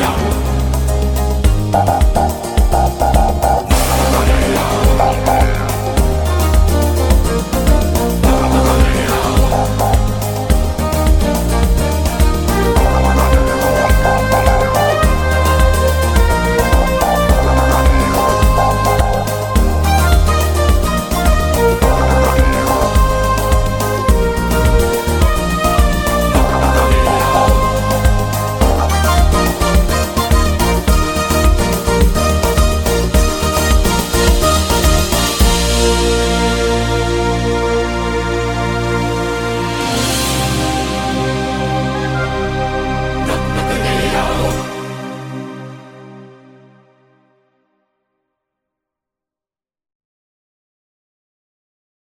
Yeah.